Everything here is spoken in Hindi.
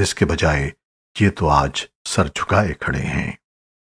इसके बजाय ये तो आज सर झुकाए खड़े हैं।